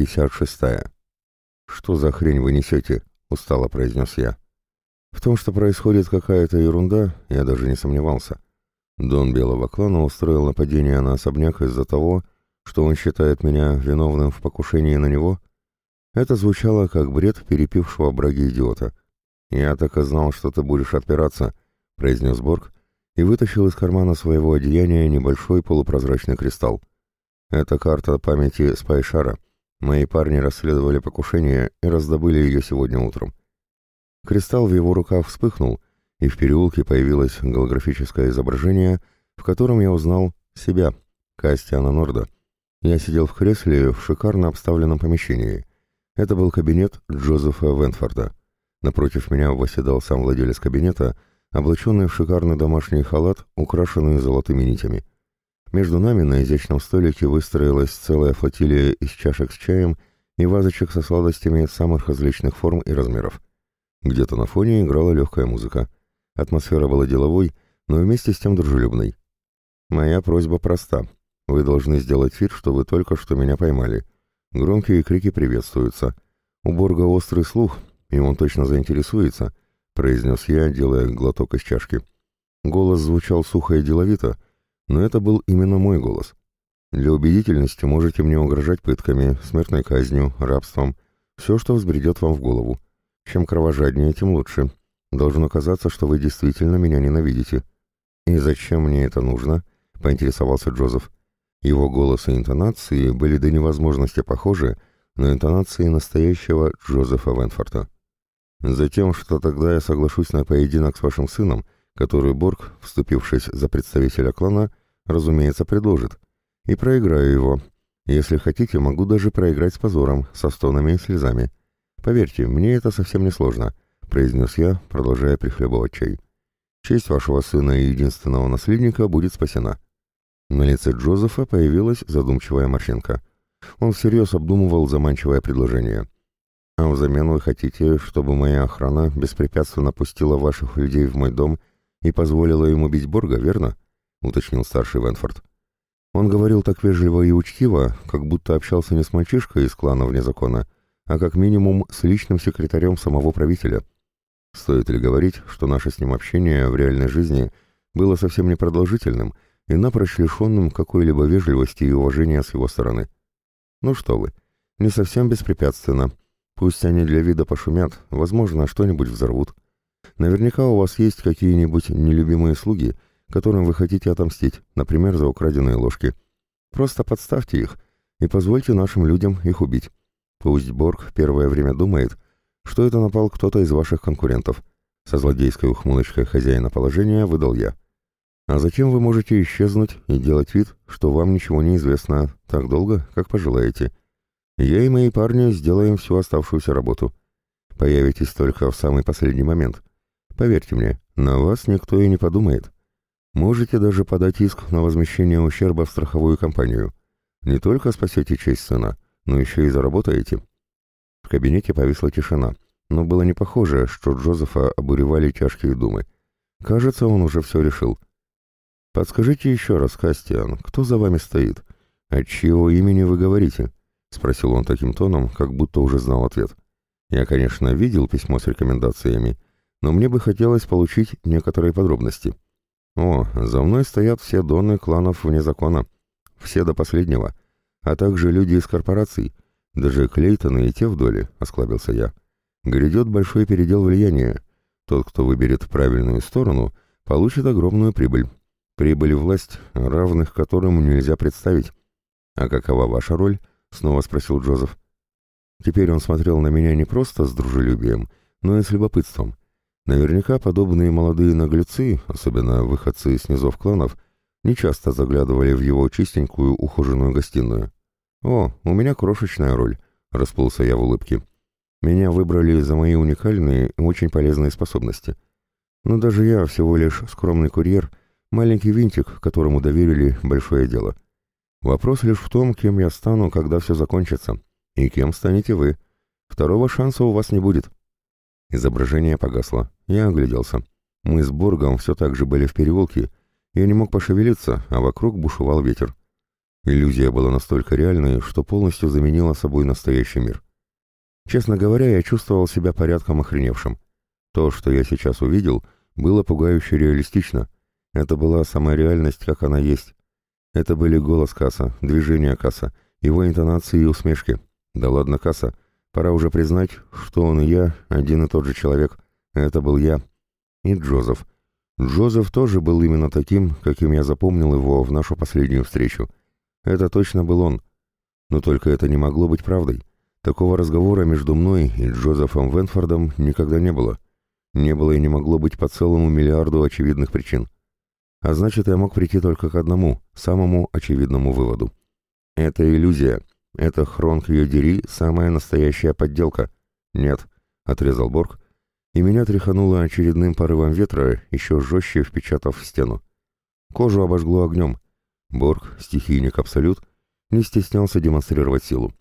56. «Что за хрень вы несете?» — устало произнес я. В том, что происходит какая-то ерунда, я даже не сомневался. Дон Белого клана устроил нападение на особняк из-за того, что он считает меня виновным в покушении на него. Это звучало как бред перепившего браги идиота. «Я так и знал, что ты будешь отпираться», — произнес Борг и вытащил из кармана своего одеяния небольшой полупрозрачный кристалл. «Это карта памяти Спайшара. Мои парни расследовали покушение и раздобыли ее сегодня утром. Кристалл в его руках вспыхнул, и в переулке появилось голографическое изображение, в котором я узнал себя, Кастиана Норда. Я сидел в кресле в шикарно обставленном помещении. Это был кабинет Джозефа Вентфорда. Напротив меня восседал сам владелец кабинета, облаченный в шикарный домашний халат, украшенный золотыми нитями. Между нами на изящном столике выстроилась целая флотилия из чашек с чаем и вазочек со сладостями самых различных форм и размеров. Где-то на фоне играла легкая музыка. Атмосфера была деловой, но вместе с тем дружелюбной. «Моя просьба проста. Вы должны сделать вид, что вы только что меня поймали. Громкие крики приветствуются. У Борга острый слух, и он точно заинтересуется», — произнес я, делая глоток из чашки. Голос звучал сухо и деловито, но это был именно мой голос. Для убедительности можете мне угрожать пытками, смертной казнью, рабством, все, что взбредет вам в голову. Чем кровожаднее, тем лучше. Должно казаться, что вы действительно меня ненавидите. И зачем мне это нужно? Поинтересовался Джозеф. Его голос и интонации были до невозможности похожи на интонации настоящего Джозефа Венфорта. Затем, что тогда я соглашусь на поединок с вашим сыном, который Борг, вступившись за представителя клана, разумеется, предложит, и проиграю его. Если хотите, могу даже проиграть с позором, со стонами и слезами. «Поверьте, мне это совсем не сложно», — произнес я, продолжая прихлебывать чай. «Честь вашего сына и единственного наследника будет спасена». На лице Джозефа появилась задумчивая морщинка. Он всерьез обдумывал заманчивое предложение. «А взамен вы хотите, чтобы моя охрана беспрепятственно пустила ваших людей в мой дом и позволила им убить Борга, верно?» — уточнил старший Венфорд. Он говорил так вежливо и учтиво, как будто общался не с мальчишкой из клана вне закона, а как минимум с личным секретарем самого правителя. Стоит ли говорить, что наше с ним общение в реальной жизни было совсем непродолжительным и напрочь лишенным какой-либо вежливости и уважения с его стороны? Ну что вы, не совсем беспрепятственно. Пусть они для вида пошумят, возможно, что-нибудь взорвут. Наверняка у вас есть какие-нибудь нелюбимые слуги, которым вы хотите отомстить, например, за украденные ложки. Просто подставьте их и позвольте нашим людям их убить. Пусть Борг первое время думает, что это напал кто-то из ваших конкурентов. Со злодейской ухмылочкой хозяина положения выдал я. А затем вы можете исчезнуть и делать вид, что вам ничего не известно так долго, как пожелаете. Я и мои парни сделаем всю оставшуюся работу. Появитесь только в самый последний момент. Поверьте мне, на вас никто и не подумает. Можете даже подать иск на возмещение ущерба в страховую компанию. Не только спасете честь сына, но еще и заработаете». В кабинете повисла тишина, но было не похоже, что Джозефа обуревали тяжкие думы. Кажется, он уже все решил. «Подскажите еще раз, Кастиан, кто за вами стоит? От чьего имени вы говорите?» — спросил он таким тоном, как будто уже знал ответ. «Я, конечно, видел письмо с рекомендациями, но мне бы хотелось получить некоторые подробности». «О, за мной стоят все доны кланов вне закона. Все до последнего а также люди из корпораций, даже Клейтоны и те в доле, — осклабился я. Грядет большой передел влияния. Тот, кто выберет правильную сторону, получит огромную прибыль. Прибыль власть, равных которым нельзя представить. «А какова ваша роль?» — снова спросил Джозеф. Теперь он смотрел на меня не просто с дружелюбием, но и с любопытством. Наверняка подобные молодые наглецы, особенно выходцы из низов кланов, — нечасто заглядывали в его чистенькую ухоженную гостиную. «О, у меня крошечная роль», — расплылся я в улыбке. «Меня выбрали за мои уникальные и очень полезные способности. Но даже я всего лишь скромный курьер, маленький винтик, которому доверили большое дело. Вопрос лишь в том, кем я стану, когда все закончится, и кем станете вы. Второго шанса у вас не будет». Изображение погасло. Я огляделся. Мы с Боргом все так же были в переулке, я не мог пошевелиться, а вокруг бушевал ветер. Иллюзия была настолько реальной, что полностью заменила собой настоящий мир. Честно говоря, я чувствовал себя порядком охреневшим. То, что я сейчас увидел, было пугающе реалистично. Это была сама реальность, как она есть. Это были голос Касса, движения Касса, его интонации и усмешки. Да ладно, Касса, пора уже признать, что он и я один и тот же человек. Это был я. И Джозеф. Джозеф тоже был именно таким, каким я запомнил его в нашу последнюю встречу. Это точно был он. Но только это не могло быть правдой. Такого разговора между мной и Джозефом Венфордом никогда не было. Не было и не могло быть по целому миллиарду очевидных причин. А значит, я мог прийти только к одному, самому очевидному выводу. Это иллюзия. Это Хронк Йодери, самая настоящая подделка. Нет, отрезал Борг, и меня тряхануло очередным порывом ветра, еще жестче впечатав в стену. Кожу обожгло огнем. Борг, стихийник Абсолют, не стеснялся демонстрировать силу.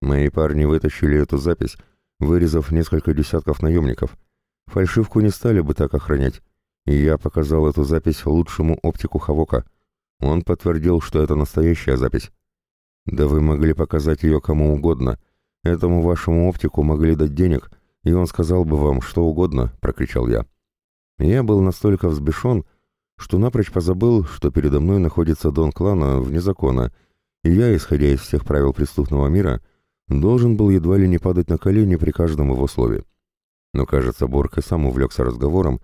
Мои парни вытащили эту запись, вырезав несколько десятков наемников. Фальшивку не стали бы так охранять. И я показал эту запись лучшему оптику Хавока. Он подтвердил, что это настоящая запись. Да вы могли показать ее кому угодно. Этому вашему оптику могли дать денег, и он сказал бы вам что угодно, прокричал я. Я был настолько взбешен, что напрочь позабыл, что передо мной находится дон клана вне закона, и я, исходя из всех правил преступного мира, должен был едва ли не падать на колени при каждом его слове. Но, кажется, Борг и сам увлекся разговором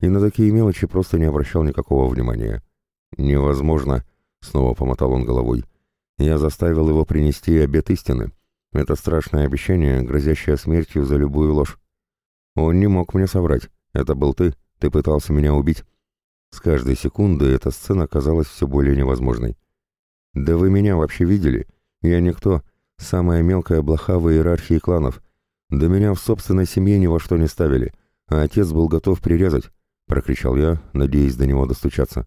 и на такие мелочи просто не обращал никакого внимания. «Невозможно», — снова помотал он головой. «Я заставил его принести обет истины. Это страшное обещание, грозящее смертью за любую ложь. Он не мог мне соврать. Это был ты. Ты пытался меня убить». С каждой секундой эта сцена казалась все более невозможной. «Да вы меня вообще видели? Я никто. Самая мелкая блоха в иерархии кланов. Да меня в собственной семье ни во что не ставили, а отец был готов прирезать», — прокричал я, надеясь до него достучаться.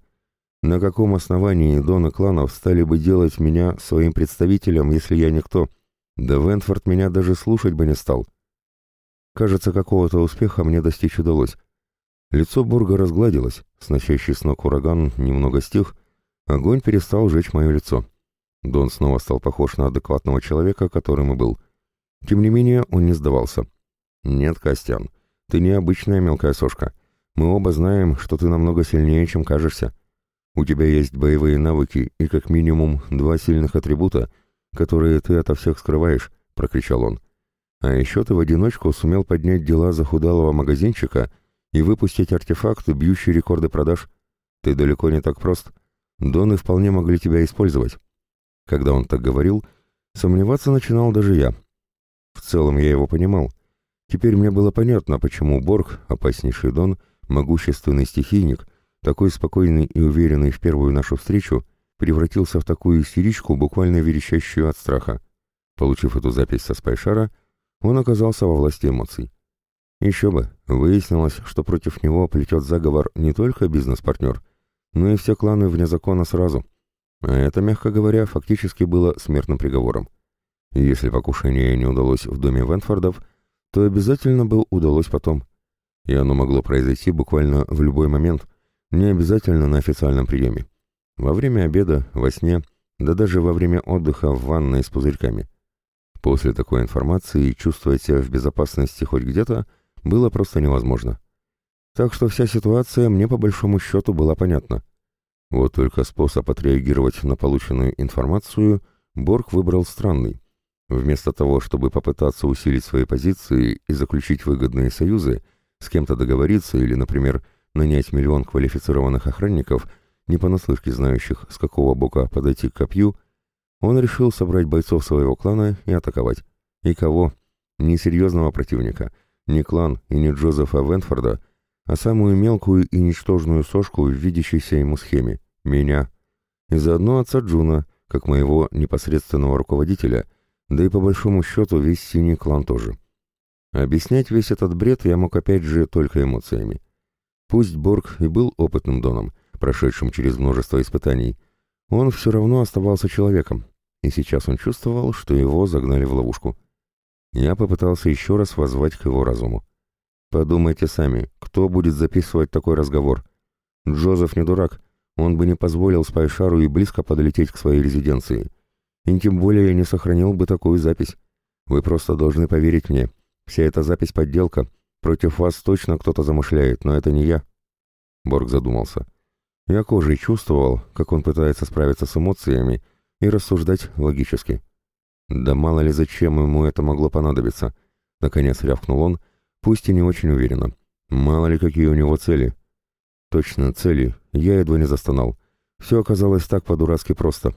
«На каком основании доны кланов стали бы делать меня своим представителем, если я никто? Да Вентфорд меня даже слушать бы не стал». Кажется, какого-то успеха мне достичь удалось. Лицо Бурга разгладилось, сносящий с ног ураган немного стих, огонь перестал жечь мое лицо. Дон снова стал похож на адекватного человека, которым и был. Тем не менее, он не сдавался. «Нет, Костян, ты не обычная мелкая сошка. Мы оба знаем, что ты намного сильнее, чем кажешься. У тебя есть боевые навыки и как минимум два сильных атрибута, которые ты ото всех скрываешь», — прокричал он. «А еще ты в одиночку сумел поднять дела захудалого магазинчика и выпустить артефакты, бьющие рекорды продаж. Ты далеко не так прост. Доны вполне могли тебя использовать». Когда он так говорил, сомневаться начинал даже я. В целом я его понимал. Теперь мне было понятно, почему Борг, опаснейший Дон, могущественный стихийник, такой спокойный и уверенный в первую нашу встречу, превратился в такую истеричку, буквально верещащую от страха. Получив эту запись со спайшара, он оказался во власти эмоций. Еще бы, выяснилось, что против него плетет заговор не только бизнес-партнер, но и все кланы вне закона сразу — а это, мягко говоря, фактически было смертным приговором. Если покушение не удалось в доме Вентфордов, то обязательно бы удалось потом. И оно могло произойти буквально в любой момент, не обязательно на официальном приеме. Во время обеда, во сне, да даже во время отдыха в ванной с пузырьками. После такой информации чувствовать себя в безопасности хоть где-то было просто невозможно. Так что вся ситуация мне по большому счету была понятна. Вот только способ отреагировать на полученную информацию Борг выбрал странный. Вместо того, чтобы попытаться усилить свои позиции и заключить выгодные союзы, с кем-то договориться или, например, нанять миллион квалифицированных охранников, не понаслышке знающих, с какого бока подойти к копью, он решил собрать бойцов своего клана и атаковать. И кого? Не серьезного противника, не клан и не Джозефа Вентфорда, а самую мелкую и ничтожную сошку в видящейся ему схеме — меня. И заодно отца Джуна, как моего непосредственного руководителя, да и по большому счету весь синий клан тоже. Объяснять весь этот бред я мог опять же только эмоциями. Пусть Борг и был опытным доном, прошедшим через множество испытаний, он все равно оставался человеком, и сейчас он чувствовал, что его загнали в ловушку. Я попытался еще раз воззвать к его разуму. Подумайте сами, кто будет записывать такой разговор? Джозеф не дурак. он бы не позволил Спайшару и близко подлететь к своей резиденции. И тем более не сохранил бы такую запись. Вы просто должны поверить мне. Вся эта запись — подделка. Против вас точно кто-то замышляет, но это не я». Борг задумался. Я кожей чувствовал, как он пытается справиться с эмоциями и рассуждать логически. Да мало ли зачем ему это могло понадобиться. Наконец рявкнул он, пусть и не очень уверенно. Мало ли какие у него цели. Точно, цели. Я едва не застонал. Все оказалось так по-дурацки просто.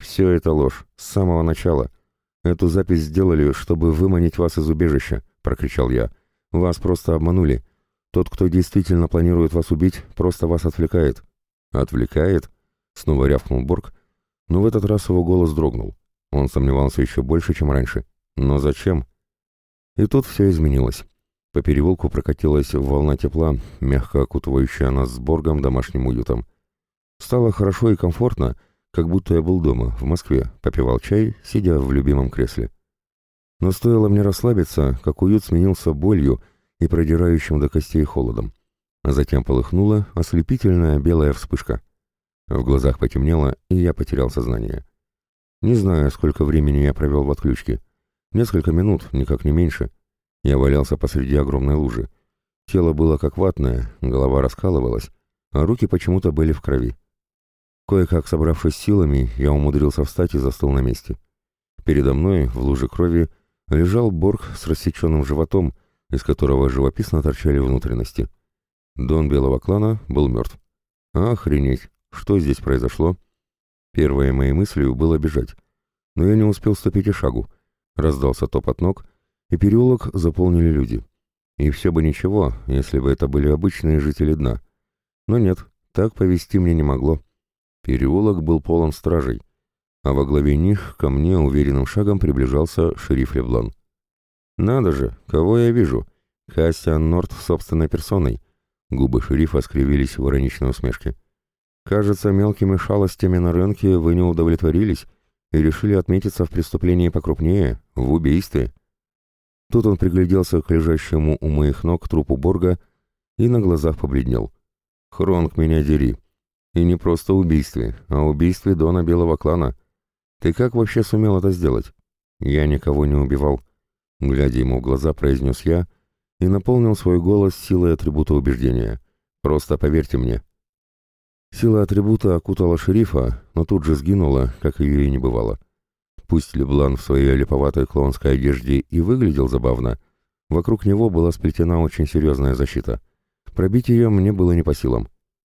Все это ложь. С самого начала. Эту запись сделали, чтобы выманить вас из убежища, прокричал я. Вас просто обманули. Тот, кто действительно планирует вас убить, просто вас отвлекает. Отвлекает? Снова рявкнул Борг, но в этот раз его голос дрогнул. Он сомневался еще больше, чем раньше. Но зачем? И тут все изменилось. По переулку прокатилась волна тепла, мягко окутывающая нас с Боргом домашним уютом. Стало хорошо и комфортно, как будто я был дома, в Москве, попивал чай, сидя в любимом кресле. Но стоило мне расслабиться, как уют сменился болью и продирающим до костей холодом. А затем полыхнула ослепительная белая вспышка. В глазах потемнело, и я потерял сознание. Не знаю, сколько времени я провел в отключке. Несколько минут, никак не меньше. Я валялся посреди огромной лужи. Тело было как ватное, голова раскалывалась, а руки почему-то были в крови. Кое-как собравшись силами, я умудрился встать и застыл на месте. Передо мной, в луже крови, лежал Борг с рассеченным животом, из которого живописно торчали внутренности. Дон белого клана был мертв. Охренеть, что здесь произошло? Первой моей мыслью было бежать. Но я не успел ступить и шагу. Раздался топот ног, и переулок заполнили люди. И все бы ничего, если бы это были обычные жители дна. Но нет, так повести мне не могло. Переулок был полон стражей, а во главе них ко мне уверенным шагом приближался шериф Леблан. «Надо же, кого я вижу? Кастиан Норт собственной персоной». Губы шерифа скривились в ироничной усмешке. Кажется, мелкими шалостями на рынке вы не удовлетворились и решили отметиться в преступлении покрупнее, в убийстве. Тут он пригляделся к лежащему у моих ног трупу Борга и на глазах побледнел. «Хронг, меня дери. И не просто убийстве, а убийстве Дона Белого Клана. Ты как вообще сумел это сделать?» «Я никого не убивал», — глядя ему в глаза, произнес я и наполнил свой голос силой атрибута убеждения. «Просто поверьте мне». Сила атрибута окутала шерифа, но тут же сгинула, как ее и не бывало. Пусть Леблан в своей липоватой клоунской одежде и выглядел забавно, вокруг него была сплетена очень серьезная защита. Пробить ее мне было не по силам.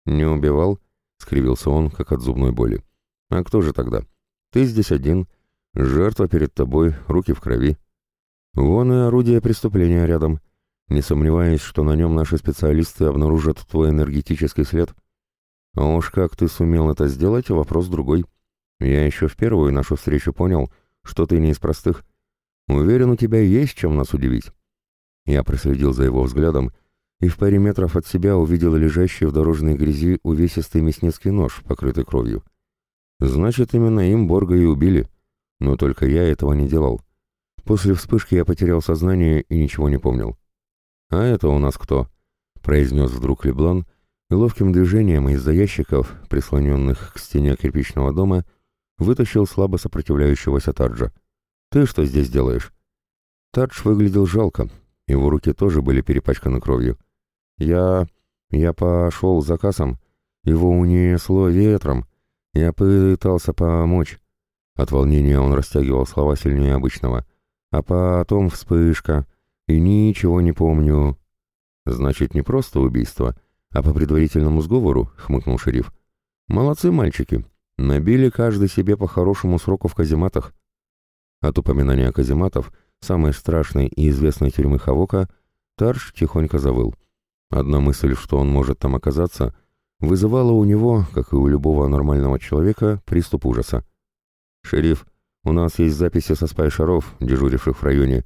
«Не убивал?» — скривился он, как от зубной боли. «А кто же тогда? Ты здесь один. Жертва перед тобой, руки в крови. Вон и орудие преступления рядом. Не сомневаюсь, что на нем наши специалисты обнаружат твой энергетический след». А уж как ты сумел это сделать, вопрос другой. Я еще в первую нашу встречу понял, что ты не из простых. Уверен, у тебя есть чем нас удивить. Я проследил за его взглядом и в паре метров от себя увидел лежащий в дорожной грязи увесистый мясницкий нож, покрытый кровью. Значит, именно им Борга и убили. Но только я этого не делал. После вспышки я потерял сознание и ничего не помнил. «А это у нас кто?» — произнес вдруг Леблан — и ловким движением из-за ящиков, прислоненных к стене кирпичного дома, вытащил слабо сопротивляющегося Таджа. «Ты что здесь делаешь?» Тадж выглядел жалко, его руки тоже были перепачканы кровью. «Я... я пошел за кассом, его унесло ветром, я пытался помочь». От волнения он растягивал слова сильнее обычного. «А потом вспышка, и ничего не помню». «Значит, не просто убийство», — «А по предварительному сговору», — хмыкнул шериф, — «молодцы мальчики, набили каждый себе по хорошему сроку в казематах». От упоминания казематов, самой страшной и известной тюрьмы Хавока, Тарш тихонько завыл. Одна мысль, что он может там оказаться, вызывала у него, как и у любого нормального человека, приступ ужаса. «Шериф, у нас есть записи со спай-шаров, дежуривших в районе»,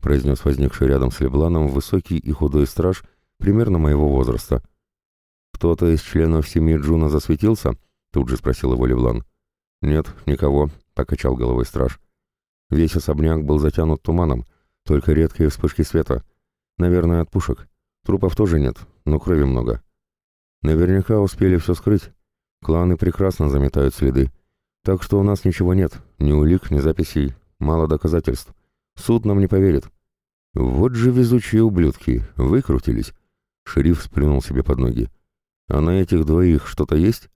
произнес возникший рядом с Лебланом высокий и худой страж примерно моего возраста. «Кто-то из членов семьи Джуна засветился?» — тут же спросил его Левлан. «Нет, никого», — покачал головой страж. Весь особняк был затянут туманом, только редкие вспышки света. Наверное, от пушек. Трупов тоже нет, но крови много. Наверняка успели все скрыть. Кланы прекрасно заметают следы. Так что у нас ничего нет, ни улик, ни записей, мало доказательств. Суд нам не поверит. Вот же везучие ублюдки, выкрутились. Шериф сплюнул себе под ноги. А на этих двоих что-то есть?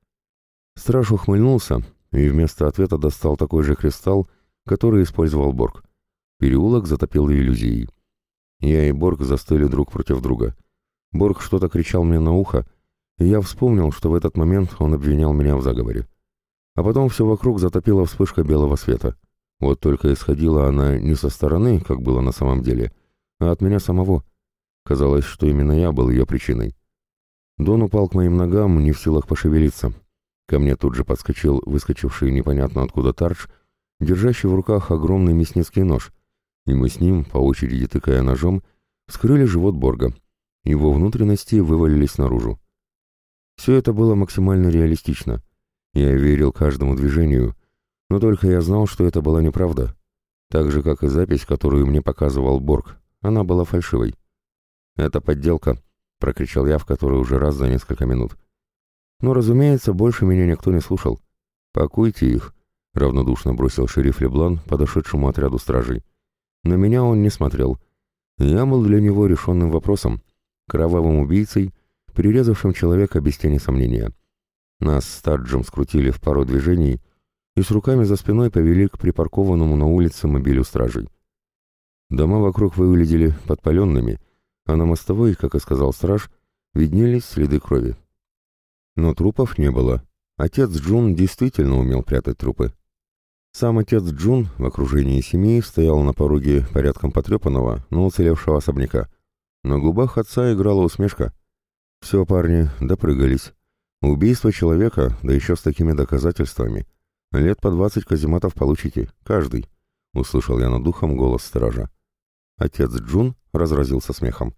Страж ухмыльнулся и вместо ответа достал такой же кристалл, который использовал Борг. Переулок затопил иллюзией. Я и Борг застыли друг против друга. Борг что-то кричал мне на ухо, и я вспомнил, что в этот момент он обвинял меня в заговоре. А потом все вокруг затопила вспышка белого света. Вот только исходила она не со стороны, как было на самом деле, а от меня самого. Казалось, что именно я был ее причиной. Дон упал к моим ногам, не в силах пошевелиться. Ко мне тут же подскочил выскочивший непонятно откуда Тарч, держащий в руках огромный мясницкий нож, и мы с ним, по очереди тыкая ножом, вскрыли живот Борга. Его внутренности вывалились наружу. Все это было максимально реалистично. Я верил каждому движению, но только я знал, что это была неправда. Так же, как и запись, которую мне показывал Борг. Она была фальшивой. «Это подделка», — прокричал я в который уже раз за несколько минут. Но, разумеется, больше меня никто не слушал. «Пакуйте их», — равнодушно бросил шериф Леблан подошедшему отряду стражей. На меня он не смотрел. Я был для него решенным вопросом, кровавым убийцей, перерезавшим человека без тени сомнения. Нас с Таджем скрутили в пару движений и с руками за спиной повели к припаркованному на улице мобилю стражей. Дома вокруг выглядели подпаленными, а на мостовой, как и сказал страж, виднелись следы крови. Но трупов не было. Отец Джун действительно умел прятать трупы. Сам отец Джун в окружении семьи стоял на пороге порядком потрепанного, но уцелевшего особняка. На губах отца играла усмешка. «Все, парни, допрыгались. Убийство человека, да еще с такими доказательствами. Лет по двадцать казематов получите, каждый», — услышал я над духом голос стража. Отец Джун разразился смехом.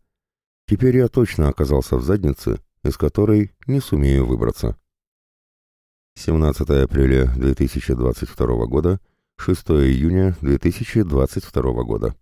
Теперь я точно оказался в заднице, из которой не сумею выбраться. 17 апреля 2022 года, 6 июня 2022 года.